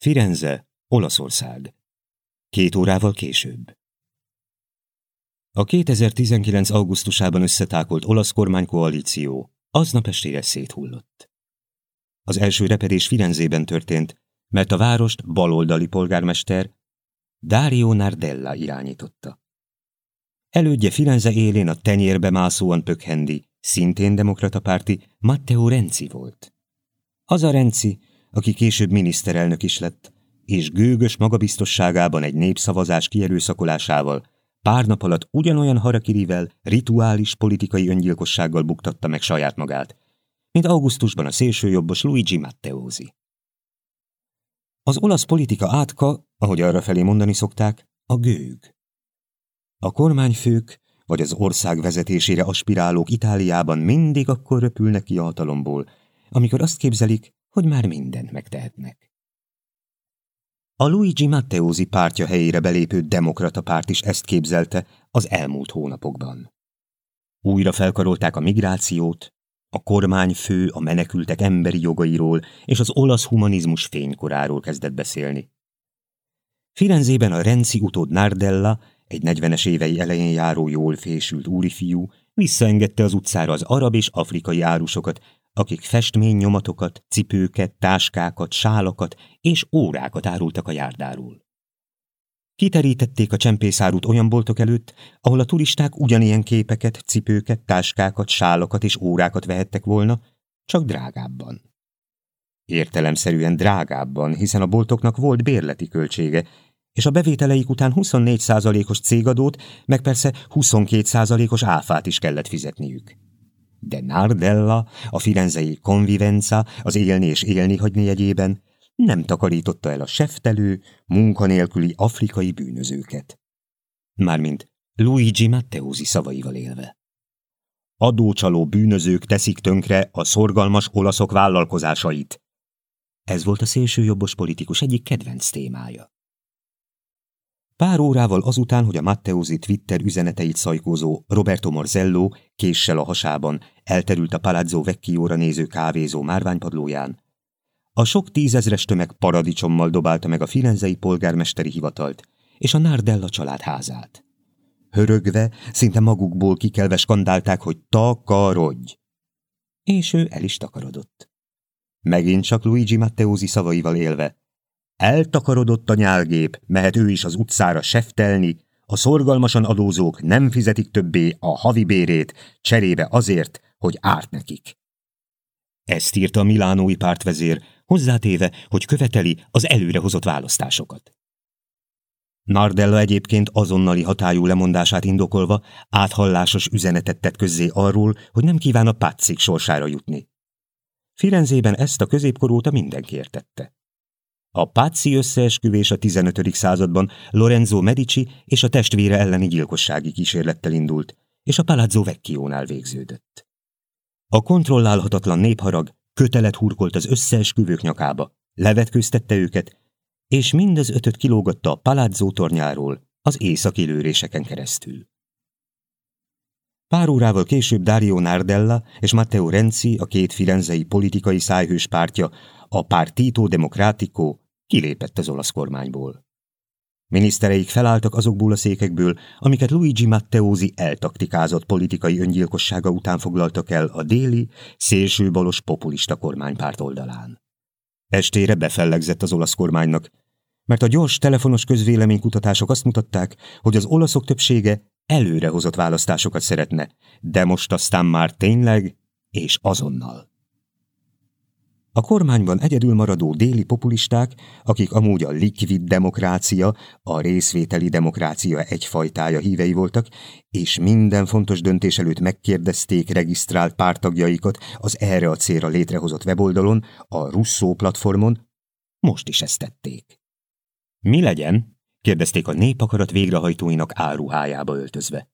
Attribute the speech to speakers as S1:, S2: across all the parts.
S1: Firenze, Olaszország. Két órával később. A 2019. augusztusában összetákolt olasz kormánykoalíció aznap estére széthullott. Az első repedés Firenzében történt, mert a várost baloldali polgármester Dario Nardella irányította. Elődje Firenze élén a tenyérbe mászóan pökhendi, szintén demokrata párti Matteo Renzi volt. Az a Renzi, aki később miniszterelnök is lett, és gőgös magabiztosságában egy népszavazás kierőszakolásával pár nap alatt ugyanolyan harakirivel, rituális politikai öngyilkossággal buktatta meg saját magát, mint augusztusban a szélsőjobbos Luigi Matteosi. Az olasz politika átka, ahogy arra felé mondani szokták, a gőg. A kormányfők vagy az ország vezetésére aspirálók Itáliában mindig akkor röpülnek ki a hatalomból, amikor azt képzelik, hogy már mindent megtehetnek. A Luigi Matteosi pártja helyére belépő demokrata párt is ezt képzelte az elmúlt hónapokban. Újra felkarolták a migrációt, a kormányfő a menekültek emberi jogairól és az olasz humanizmus fénykoráról kezdett beszélni. Firenzében a Renzi utód Nardella, egy negyvenes évei elején járó jól fésült úrifiú, visszaengedte az utcára az arab és afrikai árusokat, akik festménynyomatokat, cipőket, táskákat, sálakat és órákat árultak a járdáról. Kiterítették a csempészárút olyan boltok előtt, ahol a turisták ugyanilyen képeket, cipőket, táskákat, sálakat és órákat vehettek volna, csak drágábban. Értelemszerűen drágábban, hiszen a boltoknak volt bérleti költsége, és a bevételeik után 24%-os cégadót, meg persze 22%-os áfát is kellett fizetniük. De Nardella, a firenzei konvivenza, az élni és élni hagyni jegyében nem takarította el a seftelő, munkanélküli afrikai bűnözőket. Mármint Luigi Matteosi szavaival élve. Adócsaló bűnözők teszik tönkre a szorgalmas olaszok vállalkozásait. Ez volt a szélsőjobbos politikus egyik kedvenc témája. Pár órával azután, hogy a Matteosi Twitter üzeneteit szajkózó Roberto Morzello késsel a hasában elterült a Palazzo Vecchióra néző kávézó márványpadlóján, a sok tízezres tömeg paradicsommal dobálta meg a firenzei polgármesteri hivatalt és a Nardella család házát. Hörögve, szinte magukból kikelve skandálták, hogy takarodj! És ő el is takarodott. Megint csak Luigi Matteosi szavaival élve. Eltakarodott a nyálgép, mehet ő is az utcára seftelni, a szorgalmasan adózók nem fizetik többé a havi bérét, cserébe azért, hogy árt nekik. Ezt írta a milánói pártvezér, hozzátéve, hogy követeli az előrehozott választásokat. Nardella egyébként azonnali hatályú lemondását indokolva áthallásos üzenetet tett közzé arról, hogy nem kíván a pátszik sorsára jutni. Firenzében ezt a középkor óta mindenki értette. A Pazzi összeesküvés a 15. században Lorenzo Medici és a testvére elleni gyilkossági kísérlettel indult, és a Palazzo Vecchionál végződött. A kontrollálhatatlan népharag kötelet hurkolt az összeesküvők nyakába, levetkőztette őket, és mindez ötöt kilógatta a Palazzo tornyáról az északi lőréseken keresztül. Pár órával később Dario Nardella és Matteo Renzi, a két firenzei politikai szájhős pártja, a Partito Democratico kilépett az olasz kormányból. Minisztereik felálltak azokból a székekből, amiket Luigi Matteosi eltaktikázott politikai öngyilkossága után foglaltak el a déli, szélsőbalos populista kormánypárt oldalán. Estére befellegzett az olasz kormánynak, mert a gyors telefonos közvéleménykutatások azt mutatták, hogy az olaszok többsége előrehozott választásokat szeretne, de most aztán már tényleg és azonnal. A kormányban egyedül maradó déli populisták, akik amúgy a likvid demokrácia, a részvételi demokrácia egyfajtája hívei voltak, és minden fontos döntés előtt megkérdezték regisztrált pártagjaikat az erre a célra létrehozott weboldalon, a Russo platformon, most is ezt tették. Mi legyen? kérdezték a népakarat végrehajtóinak áruhájába öltözve.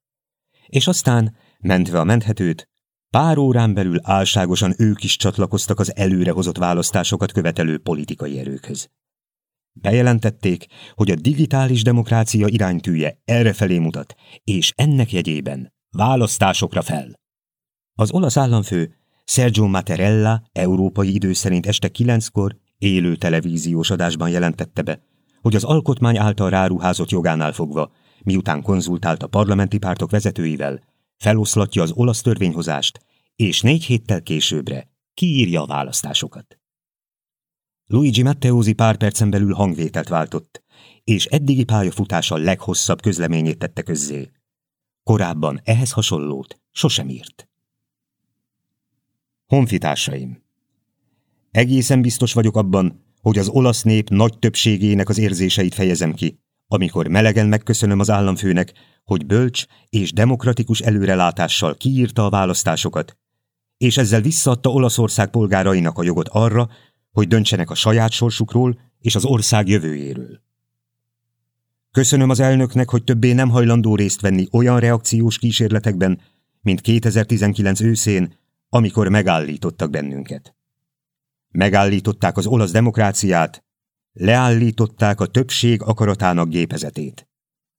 S1: És aztán, mentve a menthetőt, Pár órán belül álságosan ők is csatlakoztak az előrehozott választásokat követelő politikai erőkhöz. Bejelentették, hogy a digitális demokrácia iránytűje errefelé mutat, és ennek jegyében választásokra fel. Az olasz államfő Sergio Mattarella európai idő szerint este kilenckor élő televíziós adásban jelentette be, hogy az alkotmány által ráruházott jogánál fogva, miután konzultált a parlamenti pártok vezetőivel, feloszlatja az olasz törvényhozást, és négy héttel későbbre kiírja a választásokat. Luigi Matteosi pár percen belül hangvételt váltott, és eddigi pályafutása leghosszabb közleményét tette közzé. Korábban ehhez hasonlót sosem írt. Honfitársaim! Egészen biztos vagyok abban, hogy az olasz nép nagy többségének az érzéseit fejezem ki, amikor melegen megköszönöm az államfőnek, hogy bölcs és demokratikus előrelátással kiírta a választásokat, és ezzel visszaadta Olaszország polgárainak a jogot arra, hogy döntsenek a saját sorsukról és az ország jövőjéről. Köszönöm az elnöknek, hogy többé nem hajlandó részt venni olyan reakciós kísérletekben, mint 2019 őszén, amikor megállítottak bennünket. Megállították az olasz demokráciát, leállították a többség akaratának gépezetét.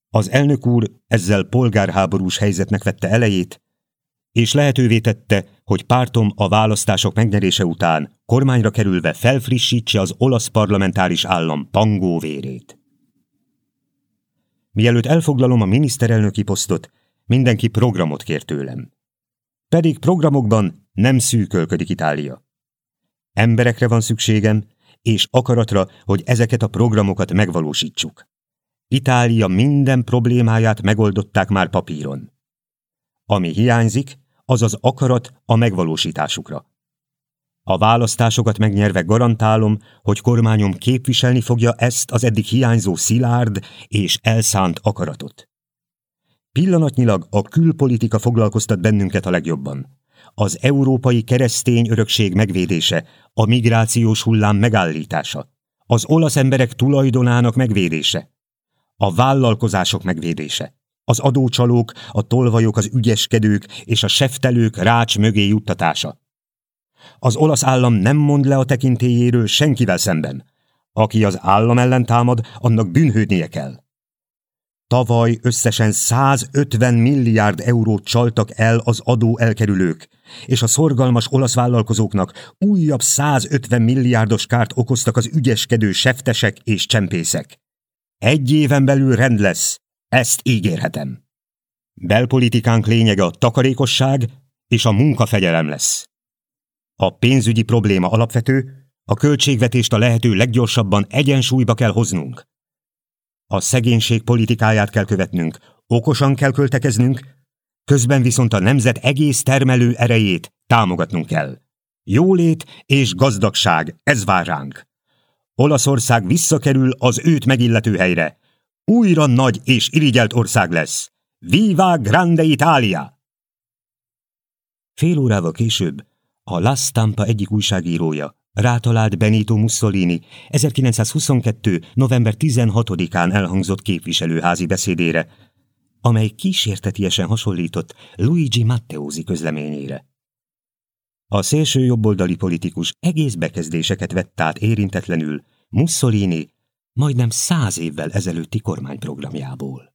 S1: Az elnök úr ezzel polgárháborús helyzetnek vette elejét, és lehetővé tette, hogy pártom a választások megnyerése után kormányra kerülve felfrissítse az olasz parlamentáris állam pangó vérét. Mielőtt elfoglalom a miniszterelnöki posztot, mindenki programot kér tőlem. Pedig programokban nem szűkölködik Itália. Emberekre van szükségem, és akaratra, hogy ezeket a programokat megvalósítsuk. Itália minden problémáját megoldották már papíron. Ami hiányzik, az az akarat a megvalósításukra. A választásokat megnyerve garantálom, hogy kormányom képviselni fogja ezt az eddig hiányzó szilárd és elszánt akaratot. Pillanatnyilag a külpolitika foglalkoztat bennünket a legjobban. Az európai keresztény örökség megvédése, a migrációs hullám megállítása, az olasz emberek tulajdonának megvédése, a vállalkozások megvédése, az adócsalók, a tolvajok, az ügyeskedők és a seftelők rács mögé juttatása. Az olasz állam nem mond le a tekintélyéről senkivel szemben. Aki az állam ellen támad, annak bűnhődnie kell. Tavaly összesen 150 milliárd eurót csaltak el az adó elkerülők, és a szorgalmas olasz vállalkozóknak újabb 150 milliárdos kárt okoztak az ügyeskedő seftesek és csempészek. Egy éven belül rend lesz, ezt ígérhetem. Belpolitikánk lényege a takarékosság és a munkafegyelem lesz. A pénzügyi probléma alapvető, a költségvetést a lehető leggyorsabban egyensúlyba kell hoznunk. A szegénység politikáját kell követnünk, okosan kell költekeznünk, közben viszont a nemzet egész termelő erejét támogatnunk kell. Jólét és gazdagság, ez vár ránk. Olaszország visszakerül az őt megillető helyre, újra nagy és irigyelt ország lesz. Viva Grande Italia! Fél órával később a La Stampa egyik újságírója rátalált Benito Mussolini 1922. november 16-án elhangzott képviselőházi beszédére, amely kísértetiesen hasonlított Luigi Matteosi közleményére. A szélső jobboldali politikus egész bekezdéseket vett át érintetlenül Mussolini majdnem száz évvel ezelőtti kormányprogramjából.